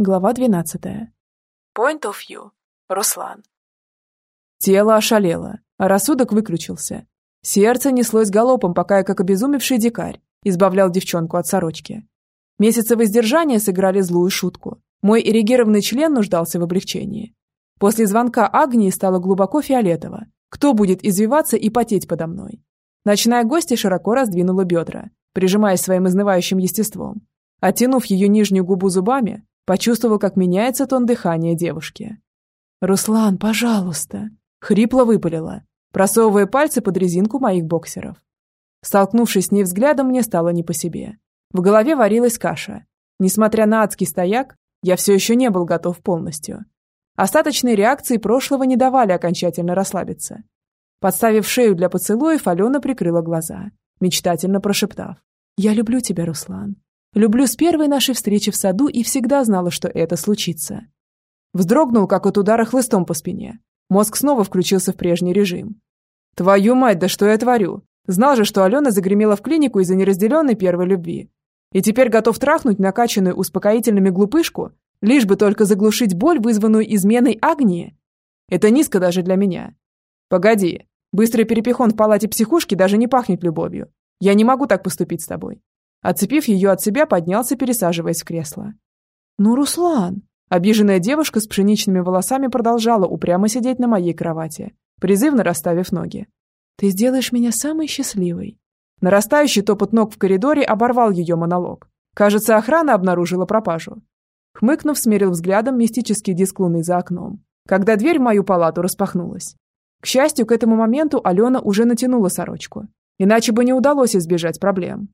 Глава 12. Point of view. Руслан. Тело ошалело, а рассудок выключился. Сердце неслось галопом, пока я, как обезумевший дикарь, избавлял девчонку от сорочки. Месяцы воздержания сыграли злую шутку. Мой эрегированный член нуждался в облегчении. После звонка Агнии стало глубоко фиолетово. Кто будет извиваться и потеть подо мной? Ночная гостья широко раздвинула бедра, прижимаясь своим изнывающим естеством. Оттянув ее нижнюю губу зубами, Почувствовал, как меняется тон дыхания девушки. «Руслан, пожалуйста!» Хрипло выпалила, просовывая пальцы под резинку моих боксеров. Столкнувшись с ней взглядом, мне стало не по себе. В голове варилась каша. Несмотря на адский стояк, я все еще не был готов полностью. Остаточные реакции прошлого не давали окончательно расслабиться. Подставив шею для поцелуев, Алена прикрыла глаза, мечтательно прошептав. «Я люблю тебя, Руслан. Люблю с первой нашей встречи в саду и всегда знала, что это случится. Вздрогнул, как от удара хлыстом по спине. Мозг снова включился в прежний режим. «Твою мать, да что я творю? Знал же, что Алена загремела в клинику из-за неразделенной первой любви. И теперь готов трахнуть накачанную успокоительными глупышку, лишь бы только заглушить боль, вызванную изменой Агнии? Это низко даже для меня. Погоди, быстрый перепихон в палате психушки даже не пахнет любовью. Я не могу так поступить с тобой. Отцепив ее от себя, поднялся, пересаживаясь в кресло. «Ну, Руслан!» Обиженная девушка с пшеничными волосами продолжала упрямо сидеть на моей кровати, призывно расставив ноги. «Ты сделаешь меня самой счастливой». Нарастающий топот ног в коридоре оборвал ее монолог. Кажется, охрана обнаружила пропажу. Хмыкнув, смерил взглядом мистический диск луны за окном, когда дверь в мою палату распахнулась. К счастью, к этому моменту Алена уже натянула сорочку. Иначе бы не удалось избежать проблем.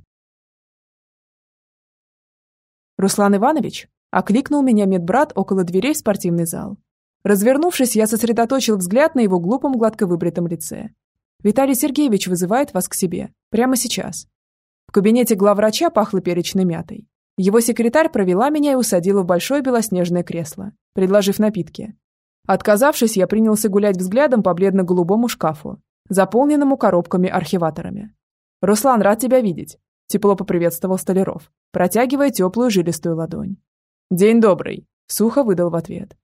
«Руслан Иванович?» – окликнул меня медбрат около дверей в спортивный зал. Развернувшись, я сосредоточил взгляд на его глупом гладко выбритом лице. «Виталий Сергеевич вызывает вас к себе. Прямо сейчас». В кабинете главврача пахло перечной мятой. Его секретарь провела меня и усадила в большое белоснежное кресло, предложив напитки. Отказавшись, я принялся гулять взглядом по бледно-голубому шкафу, заполненному коробками-архиваторами. «Руслан, рад тебя видеть. Тепло поприветствовал Столяров, протягивая теплую жилистую ладонь. «День добрый», — сухо выдал в ответ.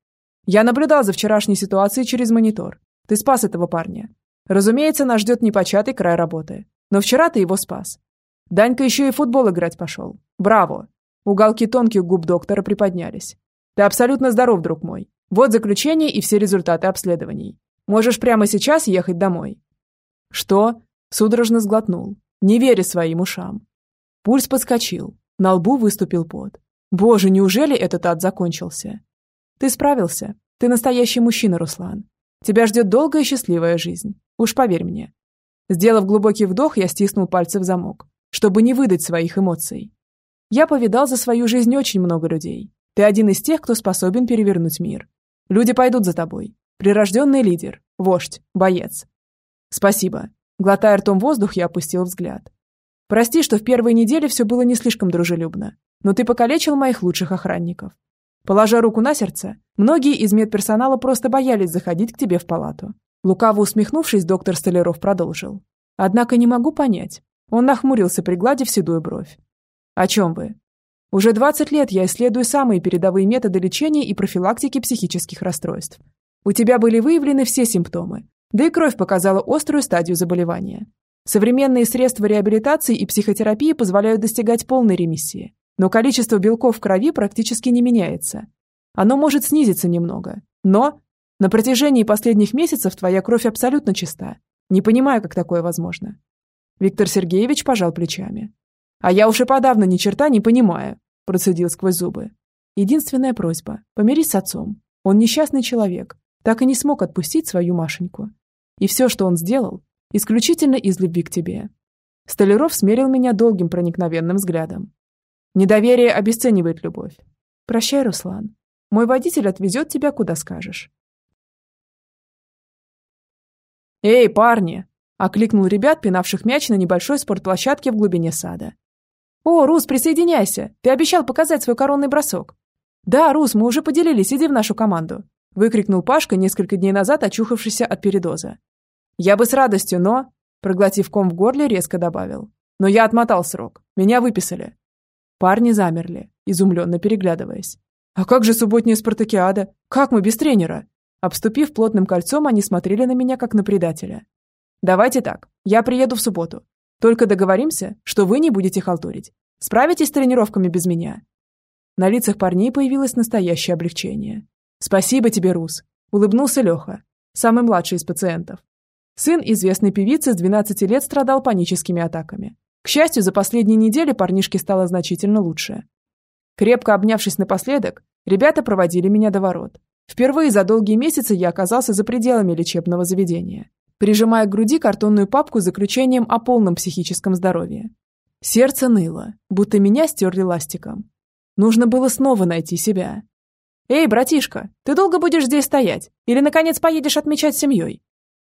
«Я наблюдал за вчерашней ситуацией через монитор. Ты спас этого парня. Разумеется, нас ждет непочатый край работы. Но вчера ты его спас. Данька еще и футбол играть пошел. Браво!» Уголки тонких губ доктора приподнялись. «Ты абсолютно здоров, друг мой. Вот заключение и все результаты обследований. Можешь прямо сейчас ехать домой». «Что?» – судорожно сглотнул, не веря своим ушам. Пульс подскочил, на лбу выступил пот. Боже, неужели этот ад закончился? Ты справился. Ты настоящий мужчина, Руслан. Тебя ждет долгая счастливая жизнь. Уж поверь мне. Сделав глубокий вдох, я стиснул пальцы в замок, чтобы не выдать своих эмоций. Я повидал за свою жизнь очень много людей. Ты один из тех, кто способен перевернуть мир. Люди пойдут за тобой. Прирожденный лидер, вождь, боец. Спасибо. Глотая ртом воздух, я опустил взгляд. Прости, что в первые недели все было не слишком дружелюбно, но ты покалечил моих лучших охранников. Положа руку на сердце, многие из медперсонала просто боялись заходить к тебе в палату. Лукаво усмехнувшись, доктор Столяров продолжил. Однако не могу понять. Он нахмурился, пригладив седую бровь. О чем вы? Уже 20 лет я исследую самые передовые методы лечения и профилактики психических расстройств. У тебя были выявлены все симптомы, да и кровь показала острую стадию заболевания. Современные средства реабилитации и психотерапии позволяют достигать полной ремиссии, но количество белков в крови практически не меняется. Оно может снизиться немного, но на протяжении последних месяцев твоя кровь абсолютно чиста. Не понимаю, как такое возможно. Виктор Сергеевич пожал плечами. А я уж и подавно ни черта не понимаю, процедил сквозь зубы. Единственная просьба – помирись с отцом. Он несчастный человек, так и не смог отпустить свою Машеньку. И все, что он сделал, Исключительно из любви к тебе. Столяров смерил меня долгим проникновенным взглядом. Недоверие обесценивает любовь. Прощай, Руслан. Мой водитель отвезет тебя, куда скажешь. «Эй, парни!» – окликнул ребят, пинавших мяч на небольшой спортплощадке в глубине сада. «О, Рус, присоединяйся! Ты обещал показать свой коронный бросок!» «Да, Рус, мы уже поделились, иди в нашу команду!» – выкрикнул Пашка, несколько дней назад очухавшийся от передоза. Я бы с радостью, но...» Проглотив ком в горле, резко добавил. «Но я отмотал срок. Меня выписали». Парни замерли, изумленно переглядываясь. «А как же субботняя спартакиада? Как мы без тренера?» Обступив плотным кольцом, они смотрели на меня, как на предателя. «Давайте так. Я приеду в субботу. Только договоримся, что вы не будете халтурить. Справитесь с тренировками без меня?» На лицах парней появилось настоящее облегчение. «Спасибо тебе, Рус», — улыбнулся Леха, самый младший из пациентов. Сын известной певицы с 12 лет страдал паническими атаками. К счастью, за последние недели парнишке стало значительно лучше. Крепко обнявшись напоследок, ребята проводили меня до ворот. Впервые за долгие месяцы я оказался за пределами лечебного заведения, прижимая к груди картонную папку с заключением о полном психическом здоровье. Сердце ныло, будто меня стерли ластиком. Нужно было снова найти себя. «Эй, братишка, ты долго будешь здесь стоять? Или, наконец, поедешь отмечать семьей?»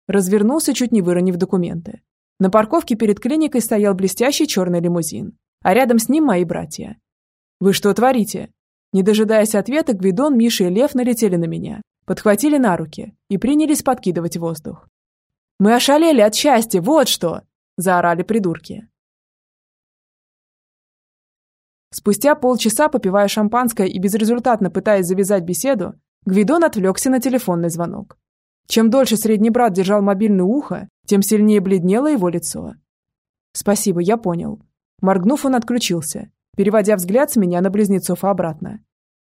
Развернулся, чуть не выронив документы. На парковке перед клиникой стоял блестящий черный лимузин, а рядом с ним мои братья. «Вы что творите?» Не дожидаясь ответа, Гвидон, Миша и Лев налетели на меня, подхватили на руки и принялись подкидывать воздух. «Мы ошалели от счастья, вот что!» – заорали придурки. Спустя полчаса, попивая шампанское и безрезультатно пытаясь завязать беседу, Гвидон отвлекся на телефонный звонок. Чем дольше средний брат держал мобильное ухо, тем сильнее бледнело его лицо. «Спасибо, я понял». Моргнув, он отключился, переводя взгляд с меня на близнецов обратно.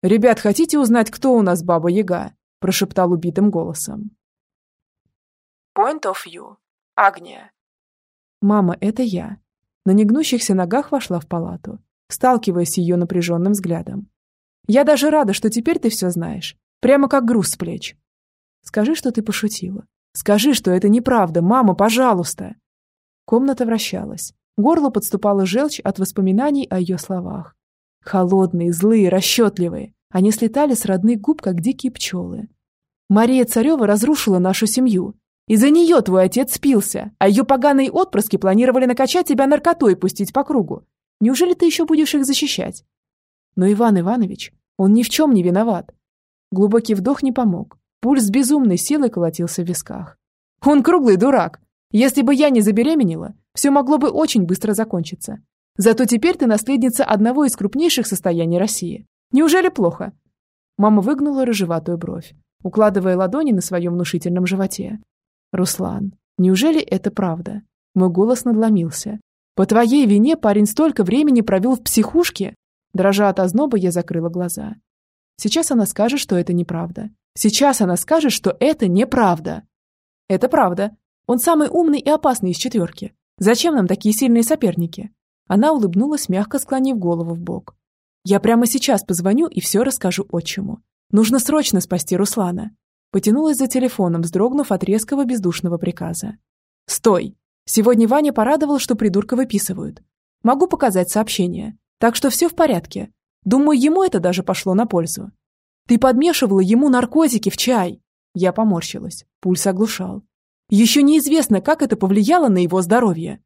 «Ребят, хотите узнать, кто у нас Баба-Яга?» – прошептал убитым голосом. Point of view. Агния. «Мама, это я». На негнущихся ногах вошла в палату, сталкиваясь с ее напряженным взглядом. «Я даже рада, что теперь ты все знаешь. Прямо как груз с плеч. Скажи, что ты пошутила. Скажи, что это неправда. Мама, пожалуйста!» Комната вращалась. Горло подступало желчь от воспоминаний о ее словах. Холодные, злые, расчетливые. Они слетали с родных губ, как дикие пчелы. Мария Царева разрушила нашу семью. Из-за нее твой отец спился, а ее поганые отпрыски планировали накачать тебя наркотой и пустить по кругу. Неужели ты еще будешь их защищать? Но Иван Иванович, он ни в чем не виноват. Глубокий вдох не помог. Пульс безумной силой колотился в висках. Он круглый дурак. Если бы я не забеременела, все могло бы очень быстро закончиться. Зато теперь ты наследница одного из крупнейших состояний России. Неужели плохо? Мама выгнула рыжеватую бровь, укладывая ладони на своем внушительном животе. «Руслан, неужели это правда?» Мой голос надломился. «По твоей вине парень столько времени провел в психушке?» Дрожа от озноба, я закрыла глаза. Сейчас она скажет, что это неправда. Сейчас она скажет, что это неправда. Это правда. Он самый умный и опасный из четверки. Зачем нам такие сильные соперники? Она улыбнулась, мягко склонив голову в бок. Я прямо сейчас позвоню и все расскажу отчиму. Нужно срочно спасти Руслана. Потянулась за телефоном, вздрогнув от резкого бездушного приказа. «Стой! Сегодня Ваня порадовал, что придурка выписывают. Могу показать сообщение. Так что все в порядке. Думаю, ему это даже пошло на пользу. Ты подмешивала ему наркотики в чай!» Я поморщилась. Пульс оглушал. Еще неизвестно, как это повлияло на его здоровье.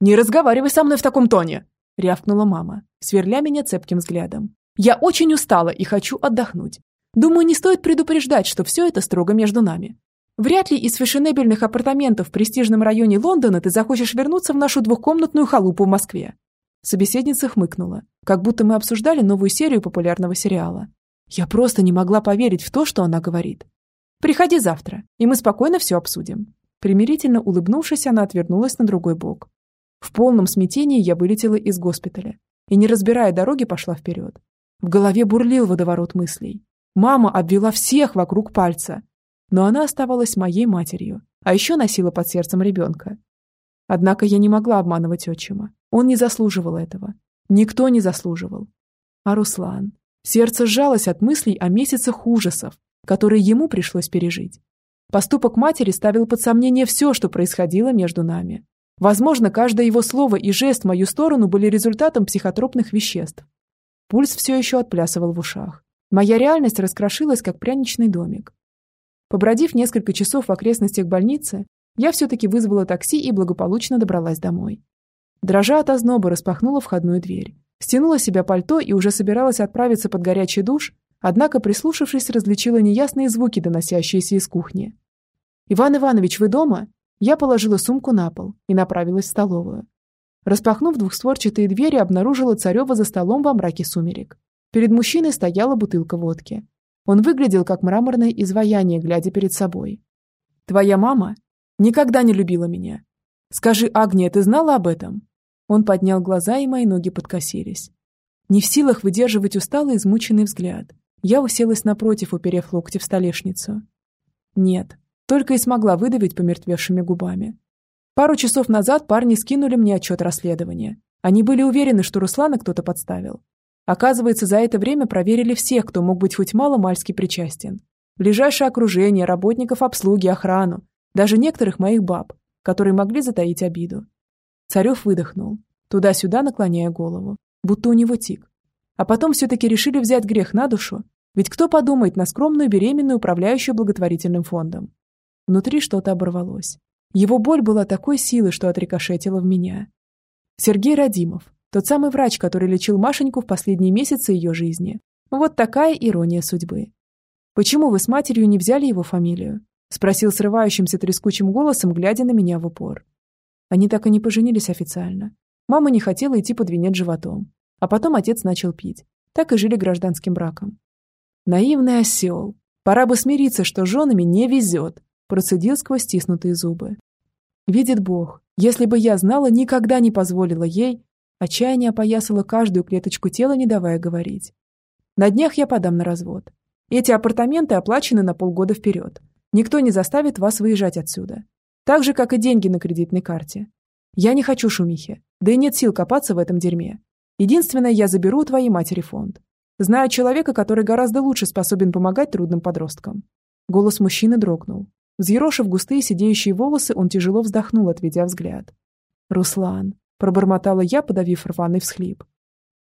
«Не разговаривай со мной в таком тоне!» – рявкнула мама, сверля меня цепким взглядом. «Я очень устала и хочу отдохнуть. Думаю, не стоит предупреждать, что все это строго между нами. Вряд ли из фешенебельных апартаментов в престижном районе Лондона ты захочешь вернуться в нашу двухкомнатную халупу в Москве». Собеседница хмыкнула, как будто мы обсуждали новую серию популярного сериала. Я просто не могла поверить в то, что она говорит. «Приходи завтра, и мы спокойно все обсудим». Примирительно улыбнувшись, она отвернулась на другой бок. В полном смятении я вылетела из госпиталя и, не разбирая дороги, пошла вперед. В голове бурлил водоворот мыслей. Мама обвела всех вокруг пальца. Но она оставалась моей матерью, а еще носила под сердцем ребенка. Однако я не могла обманывать отчима. Он не заслуживал этого. Никто не заслуживал. А Руслан? Сердце сжалось от мыслей о месяцах ужасов, которые ему пришлось пережить. Поступок матери ставил под сомнение все, что происходило между нами. Возможно, каждое его слово и жест в мою сторону были результатом психотропных веществ. Пульс все еще отплясывал в ушах. Моя реальность раскрошилась, как пряничный домик. Побродив несколько часов в окрестностях больницы, я все-таки вызвала такси и благополучно добралась домой. Дрожа от озноба распахнула входную дверь, стянула себя пальто и уже собиралась отправиться под горячий душ, однако, прислушавшись, различила неясные звуки, доносящиеся из кухни. «Иван Иванович, вы дома?» Я положила сумку на пол и направилась в столовую. Распахнув двухстворчатые двери, обнаружила Царева за столом во мраке сумерек. Перед мужчиной стояла бутылка водки. Он выглядел как мраморное изваяние, глядя перед собой. «Твоя мама никогда не любила меня. Скажи, Агния, ты знала об этом?» Он поднял глаза, и мои ноги подкосились. Не в силах выдерживать усталый, измученный взгляд, я уселась напротив, уперев локти в столешницу. Нет, только и смогла выдавить помертвевшими губами. Пару часов назад парни скинули мне отчет расследования. Они были уверены, что Руслана кто-то подставил. Оказывается, за это время проверили всех, кто мог быть хоть мало-мальски причастен. Ближайшее окружение, работников обслуги, охрану, даже некоторых моих баб, которые могли затаить обиду. Царев выдохнул, туда-сюда наклоняя голову, будто у него тик. А потом все-таки решили взять грех на душу ведь кто подумает на скромную беременную, управляющую благотворительным фондом? Внутри что-то оборвалось. Его боль была такой силы, что отрикошетила в меня. Сергей Радимов, тот самый врач, который лечил Машеньку в последние месяцы ее жизни. Вот такая ирония судьбы. «Почему вы с матерью не взяли его фамилию?» спросил срывающимся трескучим голосом, глядя на меня в упор. Они так и не поженились официально. Мама не хотела идти под венец животом. А потом отец начал пить. Так и жили гражданским браком. Наивный осел. Пора бы смириться, что женами не везет, процедил сквозь стиснутые зубы. Видит Бог, если бы я знала, никогда не позволила ей, отчаяние опоясало каждую клеточку тела, не давая говорить. На днях я подам на развод. Эти апартаменты оплачены на полгода вперед. Никто не заставит вас выезжать отсюда. Так же, как и деньги на кредитной карте. Я не хочу шумихи, да и нет сил копаться в этом дерьме. Единственное, я заберу у твоей матери фонд. Знаю человека, который гораздо лучше способен помогать трудным подросткам. Голос мужчины дрогнул. Взъерошив густые сидеющие волосы, он тяжело вздохнул, отведя взгляд. «Руслан», — пробормотала я, подавив рваный всхлип.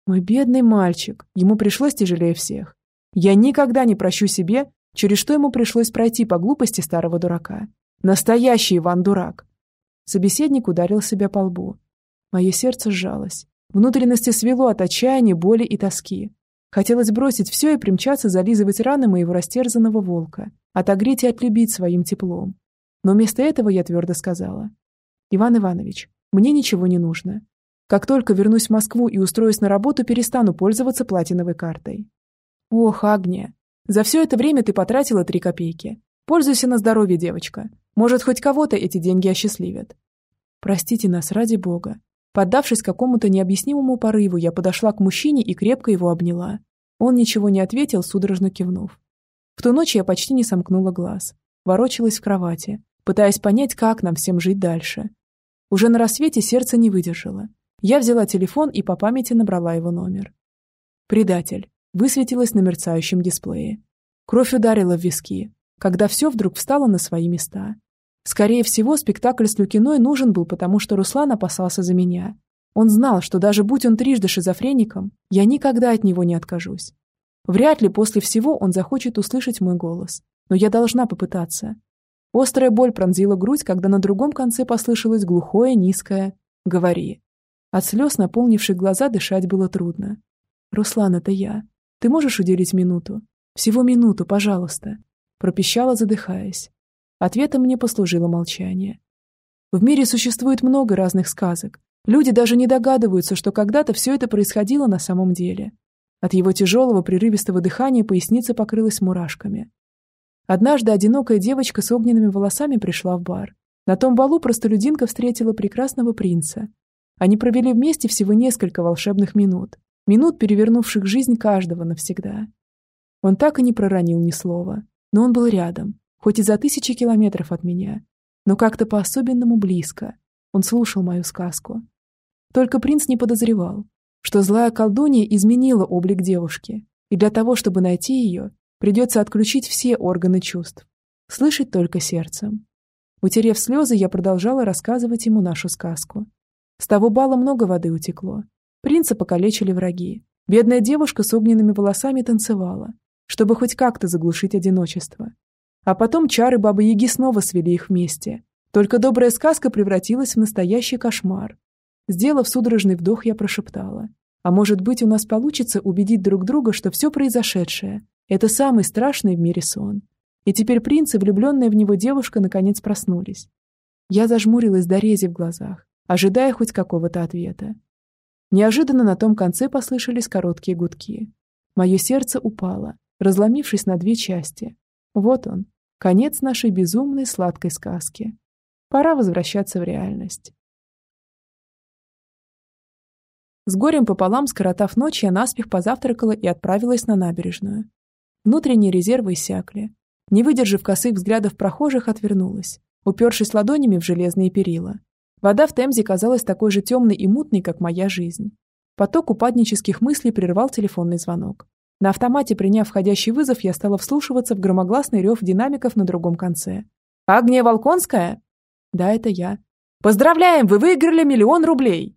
«Мой бедный мальчик, ему пришлось тяжелее всех. Я никогда не прощу себе, через что ему пришлось пройти по глупости старого дурака. Настоящий Иван-дурак!» Собеседник ударил себя по лбу. Мое сердце сжалось. Внутренности свело от отчаяния, боли и тоски. Хотелось бросить все и примчаться зализывать раны моего растерзанного волка, отогреть и отлюбить своим теплом. Но вместо этого я твердо сказала. «Иван Иванович, мне ничего не нужно. Как только вернусь в Москву и устроюсь на работу, перестану пользоваться платиновой картой». «Ох, Агния, за все это время ты потратила три копейки. Пользуйся на здоровье, девочка. Может, хоть кого-то эти деньги осчастливят». «Простите нас, ради бога. Поддавшись какому-то необъяснимому порыву, я подошла к мужчине и крепко его обняла. Он ничего не ответил, судорожно кивнув. В ту ночь я почти не сомкнула глаз. Ворочалась в кровати, пытаясь понять, как нам всем жить дальше. Уже на рассвете сердце не выдержало. Я взяла телефон и по памяти набрала его номер. «Предатель» высветилось на мерцающем дисплее. Кровь ударила в виски, когда все вдруг встало на свои места. Скорее всего, спектакль с Люкиной нужен был, потому что Руслан опасался за меня. Он знал, что даже будь он трижды шизофреником, я никогда от него не откажусь. Вряд ли после всего он захочет услышать мой голос, но я должна попытаться. Острая боль пронзила грудь, когда на другом конце послышалось глухое, низкое «Говори». От слез, наполнивших глаза, дышать было трудно. «Руслан, это я. Ты можешь уделить минуту? Всего минуту, пожалуйста», пропищала, задыхаясь. Ответом мне послужило молчание. В мире существует много разных сказок. Люди даже не догадываются, что когда-то все это происходило на самом деле. От его тяжелого прерывистого дыхания поясница покрылась мурашками. Однажды одинокая девочка с огненными волосами пришла в бар. На том балу простолюдинка встретила прекрасного принца. Они провели вместе всего несколько волшебных минут. Минут, перевернувших жизнь каждого навсегда. Он так и не проронил ни слова. Но он был рядом, хоть и за тысячи километров от меня, но как-то по-особенному близко. Он слушал мою сказку. Только принц не подозревал, что злая колдунья изменила облик девушки, и для того, чтобы найти ее, придется отключить все органы чувств, слышать только сердцем. Утерев слезы, я продолжала рассказывать ему нашу сказку. С того бала много воды утекло. Принца покалечили враги. Бедная девушка с огненными волосами танцевала, чтобы хоть как-то заглушить одиночество. А потом чары Бабы-Яги снова свели их вместе. Только добрая сказка превратилась в настоящий кошмар. Сделав судорожный вдох, я прошептала. А может быть, у нас получится убедить друг друга, что все произошедшее – это самый страшный в мире сон. И теперь принц и влюбленная в него девушка наконец проснулись. Я зажмурилась до рези в глазах, ожидая хоть какого-то ответа. Неожиданно на том конце послышались короткие гудки. Мое сердце упало, разломившись на две части. Вот он, конец нашей безумной сладкой сказки. Пора возвращаться в реальность. С горем пополам, скоротав ночь, я наспех позавтракала и отправилась на набережную. Внутренние резервы иссякли. Не выдержав косых взглядов прохожих, отвернулась, упершись ладонями в железные перила. Вода в Темзе казалась такой же темной и мутной, как моя жизнь. Поток упаднических мыслей прервал телефонный звонок. На автомате, приняв входящий вызов, я стала вслушиваться в громогласный рев динамиков на другом конце. «Агния Волконская?» «Да, это я». «Поздравляем, вы выиграли миллион рублей!»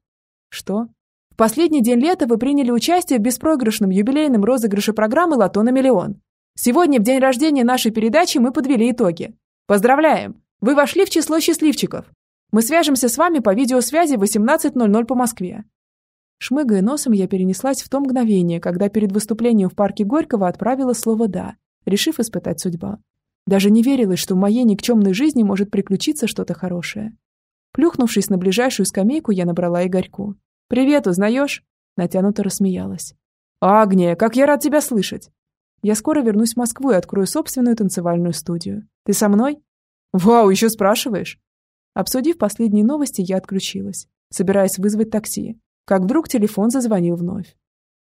«Что?» «В последний день лета вы приняли участие в беспроигрышном юбилейном розыгрыше программы «Лото на миллион». Сегодня, в день рождения нашей передачи, мы подвели итоги. Поздравляем! Вы вошли в число счастливчиков. Мы свяжемся с вами по видеосвязи в 18.00 по Москве. Шмыгая носом, я перенеслась в то мгновение, когда перед выступлением в парке Горького отправила слово «да», решив испытать судьба. Даже не верилось, что в моей никчемной жизни может приключиться что-то хорошее. Плюхнувшись на ближайшую скамейку, я набрала Игорьку. «Привет, узнаешь?» Натянуто рассмеялась. «Агния, как я рад тебя слышать!» «Я скоро вернусь в Москву и открою собственную танцевальную студию. Ты со мной?» «Вау, еще спрашиваешь?» Обсудив последние новости, я отключилась, собираясь вызвать такси, как вдруг телефон зазвонил вновь.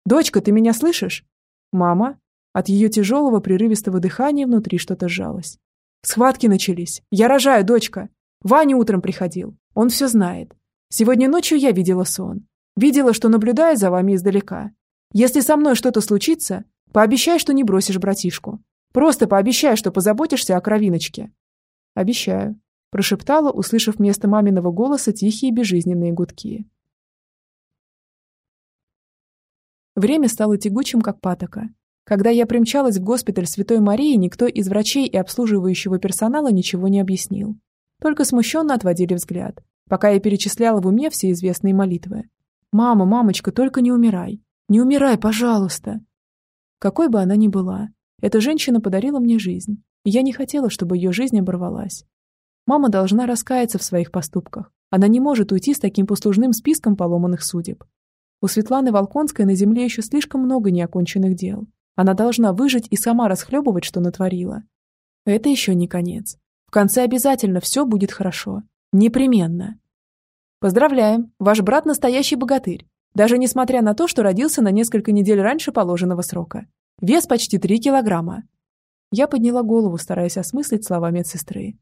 «Дочка, ты меня слышишь?» «Мама?» От ее тяжелого прерывистого дыхания внутри что-то сжалось. «Схватки начались. Я рожаю, дочка. Ваня утром приходил. Он все знает. Сегодня ночью я видела сон. Видела, что наблюдаю за вами издалека. Если со мной что-то случится, пообещай, что не бросишь братишку. Просто пообещай, что позаботишься о кровиночке». «Обещаю», – прошептала, услышав вместо маминого голоса тихие безжизненные гудки. Время стало тягучим, как патока. Когда я примчалась в госпиталь Святой Марии, никто из врачей и обслуживающего персонала ничего не объяснил. Только смущенно отводили взгляд, пока я перечисляла в уме все известные молитвы. «Мама, мамочка, только не умирай! Не умирай, пожалуйста!» Какой бы она ни была, эта женщина подарила мне жизнь, и я не хотела, чтобы ее жизнь оборвалась. Мама должна раскаяться в своих поступках. Она не может уйти с таким послужным списком поломанных судеб. У Светланы Волконской на земле еще слишком много неоконченных дел. Она должна выжить и сама расхлебывать, что натворила. Это еще не конец. В конце обязательно все будет хорошо. Непременно. Поздравляем, ваш брат настоящий богатырь. Даже несмотря на то, что родился на несколько недель раньше положенного срока. Вес почти 3 килограмма. Я подняла голову, стараясь осмыслить слова медсестры.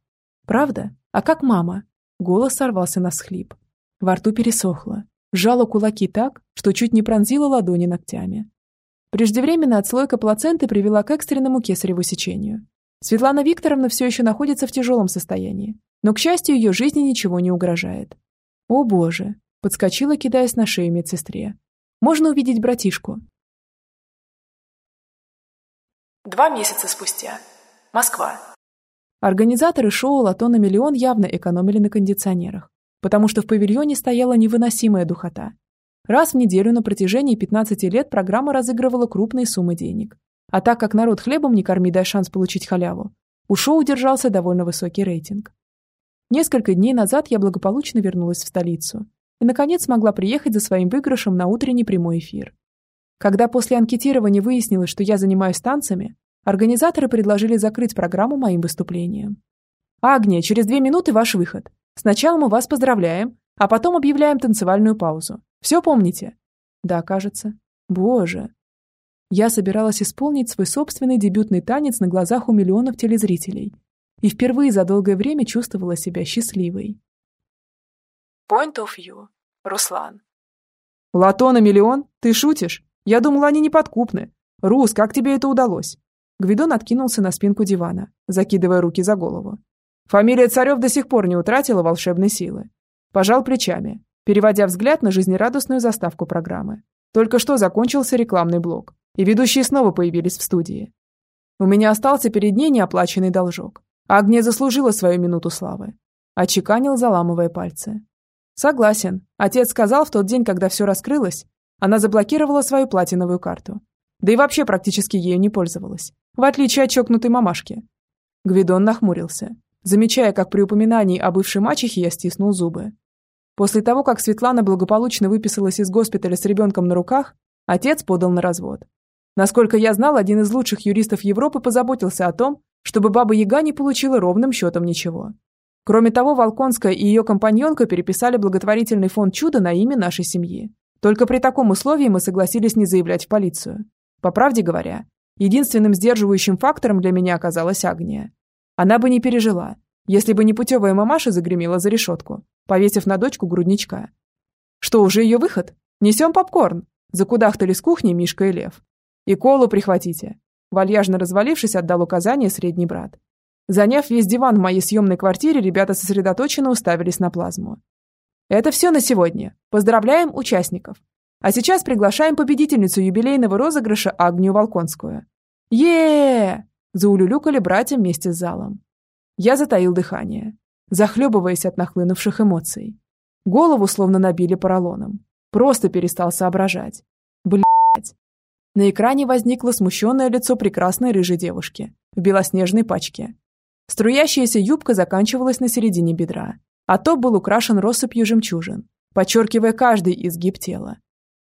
«Правда? А как мама?» Голос сорвался на схлип. Во рту пересохло сжала кулаки так, что чуть не пронзила ладони ногтями. Преждевременная отслойка плаценты привела к экстренному кесареву сечению. Светлана Викторовна все еще находится в тяжелом состоянии, но, к счастью, ее жизни ничего не угрожает. «О боже!» – подскочила, кидаясь на шею медсестре. «Можно увидеть братишку?» Два месяца спустя. Москва. Организаторы шоу «Лото на миллион» явно экономили на кондиционерах потому что в павильоне стояла невыносимая духота. Раз в неделю на протяжении 15 лет программа разыгрывала крупные суммы денег. А так как народ хлебом не корми, дай шанс получить халяву, у шоу держался довольно высокий рейтинг. Несколько дней назад я благополучно вернулась в столицу и, наконец, смогла приехать за своим выигрышем на утренний прямой эфир. Когда после анкетирования выяснилось, что я занимаюсь танцами, организаторы предложили закрыть программу моим выступлением. «Агния, через две минуты ваш выход. Сначала мы вас поздравляем, а потом объявляем танцевальную паузу. Все помните? Да, кажется. Боже. Я собиралась исполнить свой собственный дебютный танец на глазах у миллионов телезрителей. И впервые за долгое время чувствовала себя счастливой. Point of view. Руслан. Лото на миллион? Ты шутишь? Я думала, они неподкупны. Рус, как тебе это удалось? Гвидон откинулся на спинку дивана, закидывая руки за голову. Фамилия Царев до сих пор не утратила волшебной силы. Пожал плечами, переводя взгляд на жизнерадостную заставку программы. Только что закончился рекламный блок, и ведущие снова появились в студии. У меня остался перед ней неоплаченный должок. Агния заслужила свою минуту славы. Очеканил, заламывая пальцы. Согласен. Отец сказал в тот день, когда все раскрылось, она заблокировала свою платиновую карту. Да и вообще практически ею не пользовалась. В отличие от чокнутой мамашки. Гвидон нахмурился, замечая, как при упоминании о бывшей мачехе я стиснул зубы. После того, как Светлана благополучно выписалась из госпиталя с ребенком на руках, отец подал на развод. Насколько я знал, один из лучших юристов Европы позаботился о том, чтобы Баба Яга не получила ровным счетом ничего. Кроме того, Волконская и ее компаньонка переписали благотворительный фонд «Чудо» на имя нашей семьи. Только при таком условии мы согласились не заявлять в полицию. По правде говоря, единственным сдерживающим фактором для меня оказалась Агния. Она бы не пережила, если бы не путевая мамаша загремела за решетку, повесив на дочку грудничка. Что, уже ее выход? Несем попкорн. Закудахтали с кухни Мишка и Лев. И колу прихватите. Вальяжно развалившись, отдал указание средний брат. Заняв весь диван в моей съемной квартире, ребята сосредоточенно уставились на плазму. Это все на сегодня. Поздравляем участников. А сейчас приглашаем победительницу юбилейного розыгрыша Агнию Волконскую. е заулюлюкали братья вместе с залом. Я затаил дыхание, захлебываясь от нахлынувших эмоций. Голову словно набили поролоном. Просто перестал соображать. Блять. На экране возникло смущенное лицо прекрасной рыжей девушки в белоснежной пачке. Струящаяся юбка заканчивалась на середине бедра, а топ был украшен россыпью жемчужин, подчеркивая каждый изгиб тела.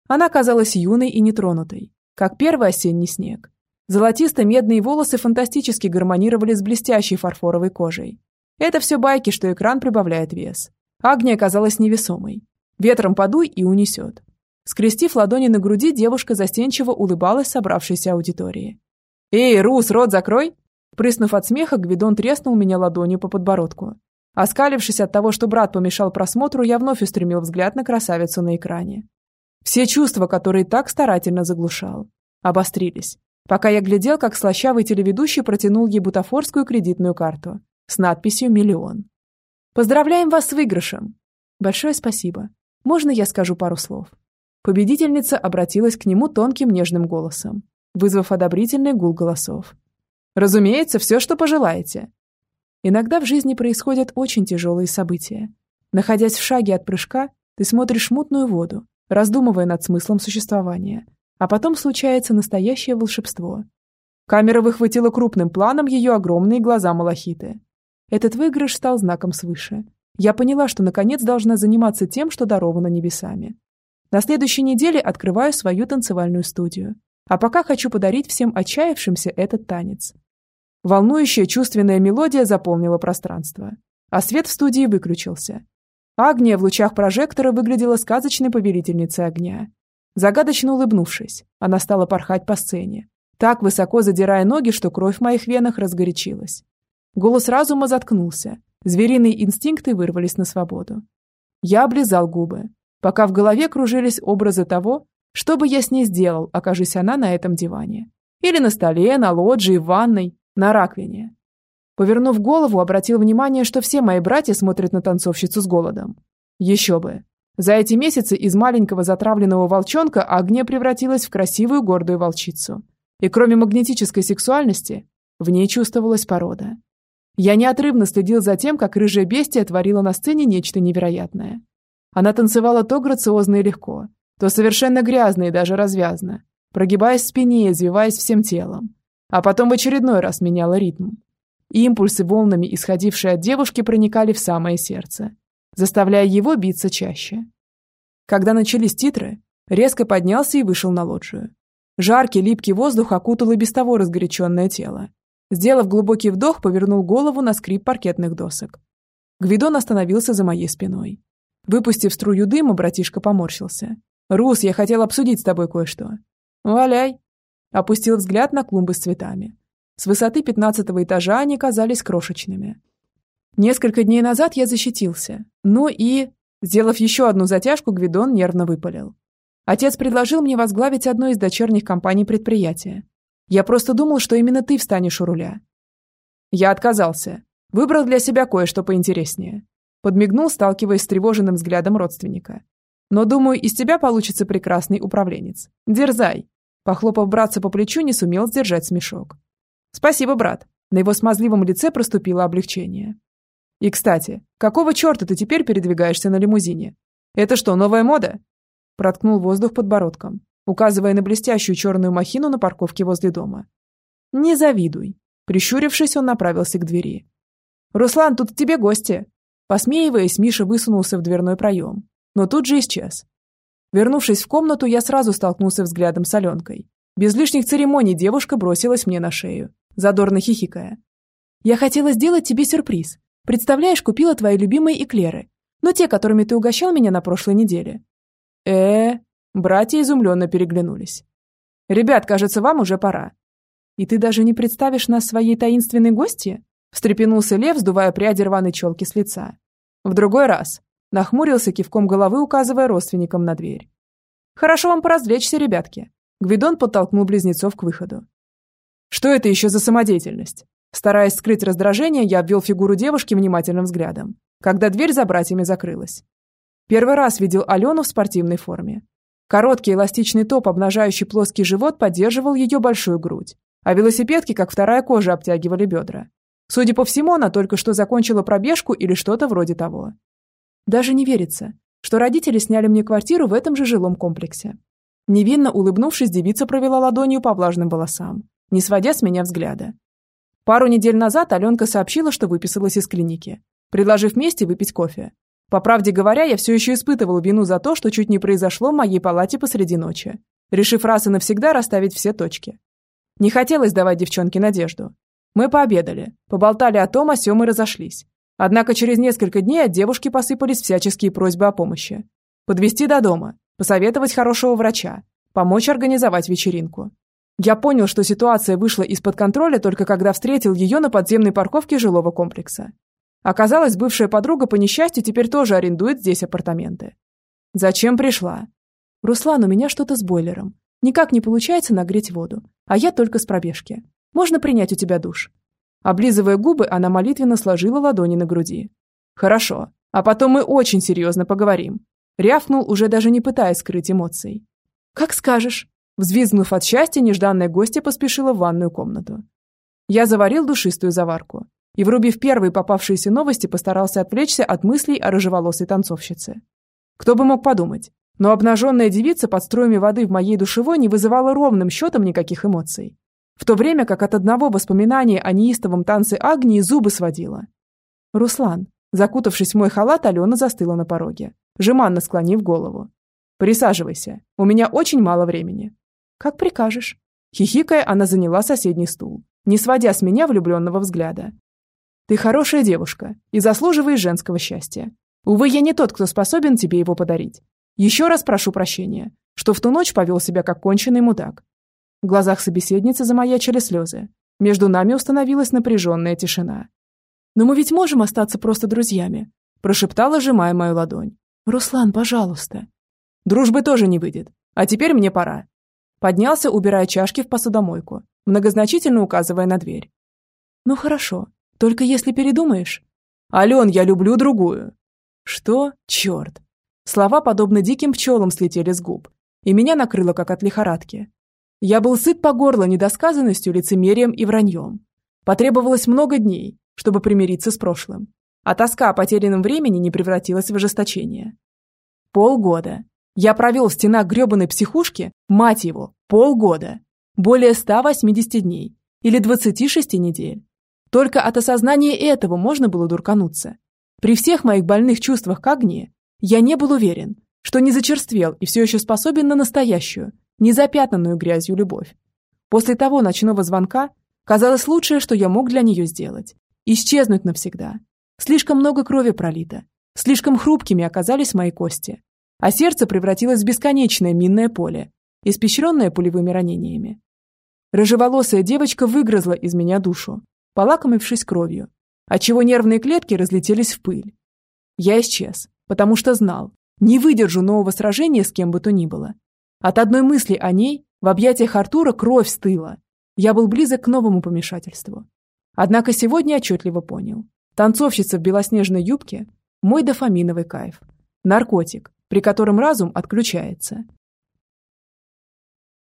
Она казалась юной и нетронутой, как первый осенний снег. Золотисто-медные волосы фантастически гармонировали с блестящей фарфоровой кожей. Это все байки, что экран прибавляет вес. Агния казалась невесомой. Ветром подуй и унесет. Скрестив ладони на груди, девушка застенчиво улыбалась собравшейся аудитории. «Эй, Рус, рот закрой!» Прыснув от смеха, Гвидон треснул меня ладонью по подбородку. Оскалившись от того, что брат помешал просмотру, я вновь устремил взгляд на красавицу на экране. Все чувства, которые так старательно заглушал, обострились, пока я глядел, как слащавый телеведущий протянул ей бутафорскую кредитную карту с надписью «Миллион». «Поздравляем вас с выигрышем!» «Большое спасибо. Можно я скажу пару слов?» Победительница обратилась к нему тонким нежным голосом, вызвав одобрительный гул голосов. «Разумеется, все, что пожелаете». Иногда в жизни происходят очень тяжелые события. Находясь в шаге от прыжка, ты смотришь мутную воду, раздумывая над смыслом существования. А потом случается настоящее волшебство. Камера выхватила крупным планом ее огромные глаза малахиты. Этот выигрыш стал знаком свыше. Я поняла, что наконец должна заниматься тем, что даровано небесами. На следующей неделе открываю свою танцевальную студию. А пока хочу подарить всем отчаявшимся этот танец. Волнующая чувственная мелодия заполнила пространство. А свет в студии выключился. Агния в лучах прожектора выглядела сказочной повелительницей огня. Загадочно улыбнувшись, она стала порхать по сцене, так высоко задирая ноги, что кровь в моих венах разгорячилась. Голос разума заткнулся, звериные инстинкты вырвались на свободу. Я облизал губы, пока в голове кружились образы того, что бы я с ней сделал, окажись она на этом диване. Или на столе, на лоджии, в ванной, на раковине. Повернув голову, обратил внимание, что все мои братья смотрят на танцовщицу с голодом. Еще бы. За эти месяцы из маленького затравленного волчонка Агния превратилась в красивую гордую волчицу. И кроме магнетической сексуальности, в ней чувствовалась порода. Я неотрывно следил за тем, как рыжая бестия творила на сцене нечто невероятное. Она танцевала то грациозно и легко, то совершенно грязно и даже развязно, прогибаясь в спине и извиваясь всем телом. А потом в очередной раз меняла ритм. Импульсы, волнами исходившие от девушки, проникали в самое сердце, заставляя его биться чаще. Когда начались титры, резко поднялся и вышел на лоджию. Жаркий, липкий воздух окутал и без того разгоряченное тело. Сделав глубокий вдох, повернул голову на скрип паркетных досок. Гвидон остановился за моей спиной. Выпустив струю дыма, братишка поморщился. «Рус, я хотел обсудить с тобой кое-что». «Валяй». Опустил взгляд на клумбы с цветами. С высоты пятнадцатого этажа они казались крошечными. Несколько дней назад я защитился. Ну и... Сделав еще одну затяжку, Гвидон нервно выпалил. Отец предложил мне возглавить одну из дочерних компаний предприятия. Я просто думал, что именно ты встанешь у руля. Я отказался. Выбрал для себя кое-что поинтереснее. Подмигнул, сталкиваясь с тревоженным взглядом родственника. Но, думаю, из тебя получится прекрасный управленец. Дерзай. Похлопав братца по плечу, не сумел сдержать смешок. Спасибо, брат. На его смазливом лице проступило облегчение. И, кстати, какого черта ты теперь передвигаешься на лимузине? Это что, новая мода? Проткнул воздух подбородком указывая на блестящую черную махину на парковке возле дома. «Не завидуй». Прищурившись, он направился к двери. «Руслан, тут тебе гости!» Посмеиваясь, Миша высунулся в дверной проем, но тут же исчез. Вернувшись в комнату, я сразу столкнулся взглядом с Аленкой. Без лишних церемоний девушка бросилась мне на шею, задорно хихикая. «Я хотела сделать тебе сюрприз. Представляешь, купила твои любимые эклеры, но те, которыми ты угощал меня на прошлой неделе». э Братья изумленно переглянулись. «Ребят, кажется, вам уже пора». «И ты даже не представишь нас своей таинственной гости?» встрепенулся Лев, сдувая пряди рваной челки с лица. «В другой раз», нахмурился кивком головы, указывая родственникам на дверь. «Хорошо вам поразвлечься, ребятки». Гвидон подтолкнул близнецов к выходу. «Что это еще за самодеятельность?» Стараясь скрыть раздражение, я обвел фигуру девушки внимательным взглядом, когда дверь за братьями закрылась. Первый раз видел Алену в спортивной форме. Короткий эластичный топ, обнажающий плоский живот, поддерживал ее большую грудь, а велосипедки, как вторая кожа, обтягивали бедра. Судя по всему, она только что закончила пробежку или что-то вроде того. Даже не верится, что родители сняли мне квартиру в этом же жилом комплексе. Невинно улыбнувшись, девица провела ладонью по влажным волосам, не сводя с меня взгляда. Пару недель назад Аленка сообщила, что выписалась из клиники, предложив вместе выпить кофе. По правде говоря, я все еще испытывал вину за то, что чуть не произошло в моей палате посреди ночи, решив раз и навсегда расставить все точки. Не хотелось давать девчонке надежду. Мы пообедали, поболтали о том, о сём и разошлись. Однако через несколько дней от девушки посыпались всяческие просьбы о помощи. Подвести до дома, посоветовать хорошего врача, помочь организовать вечеринку. Я понял, что ситуация вышла из-под контроля только когда встретил ее на подземной парковке жилого комплекса. Оказалось, бывшая подруга по несчастью теперь тоже арендует здесь апартаменты. Зачем пришла? Руслан, у меня что-то с бойлером. Никак не получается нагреть воду, а я только с пробежки. Можно принять у тебя душ? Облизывая губы, она молитвенно сложила ладони на груди. «Хорошо, а потом мы очень серьезно поговорим». Рявкнул, уже даже не пытаясь скрыть эмоций. «Как скажешь». Взвизгнув от счастья, нежданная гостья поспешила в ванную комнату. Я заварил душистую заварку и, врубив первые попавшиеся новости, постарался отвлечься от мыслей о рыжеволосой танцовщице. Кто бы мог подумать, но обнаженная девица под струями воды в моей душевой не вызывала ровным счетом никаких эмоций в то время как от одного воспоминания о неистовом танце Агнии зубы сводила. «Руслан», закутавшись в мой халат, Алена застыла на пороге, жеманно склонив голову. «Присаживайся, у меня очень мало времени». «Как прикажешь». Хихикая, она заняла соседний стул, не сводя с меня влюбленного взгляда. «Ты хорошая девушка и заслуживаешь женского счастья. Увы, я не тот, кто способен тебе его подарить. Еще раз прошу прощения, что в ту ночь повел себя как конченый мудак. В глазах собеседницы замаячили слезы. Между нами установилась напряженная тишина. «Но мы ведь можем остаться просто друзьями», прошептала, сжимая мою ладонь. «Руслан, пожалуйста». «Дружбы тоже не выйдет. А теперь мне пора». Поднялся, убирая чашки в посудомойку, многозначительно указывая на дверь. «Ну хорошо, только если передумаешь». «Ален, я люблю другую». «Что? Черт!» Слова, подобно диким пчелам, слетели с губ, и меня накрыло, как от лихорадки. Я был сыт по горло недосказанностью, лицемерием и враньем. Потребовалось много дней, чтобы примириться с прошлым. А тоска о потерянном времени не превратилась в ожесточение. Полгода. Я провел в стенах гребаной психушки, мать его, полгода. Более 180 дней. Или 26 недель. Только от осознания этого можно было дуркануться. При всех моих больных чувствах к огне я не был уверен, что не зачерствел и все еще способен на настоящую, незапятнанную грязью любовь. После того ночного звонка казалось лучшее, что я мог для нее сделать. Исчезнуть навсегда. Слишком много крови пролито. Слишком хрупкими оказались мои кости. А сердце превратилось в бесконечное минное поле, испещренное пулевыми ранениями. Рыжеволосая девочка выгрызла из меня душу, полакомившись кровью, отчего нервные клетки разлетелись в пыль. Я исчез, потому что знал, не выдержу нового сражения с кем бы то ни было. От одной мысли о ней в объятиях Артура кровь стыла. Я был близок к новому помешательству. Однако сегодня отчетливо понял. Танцовщица в белоснежной юбке – мой дофаминовый кайф. Наркотик, при котором разум отключается.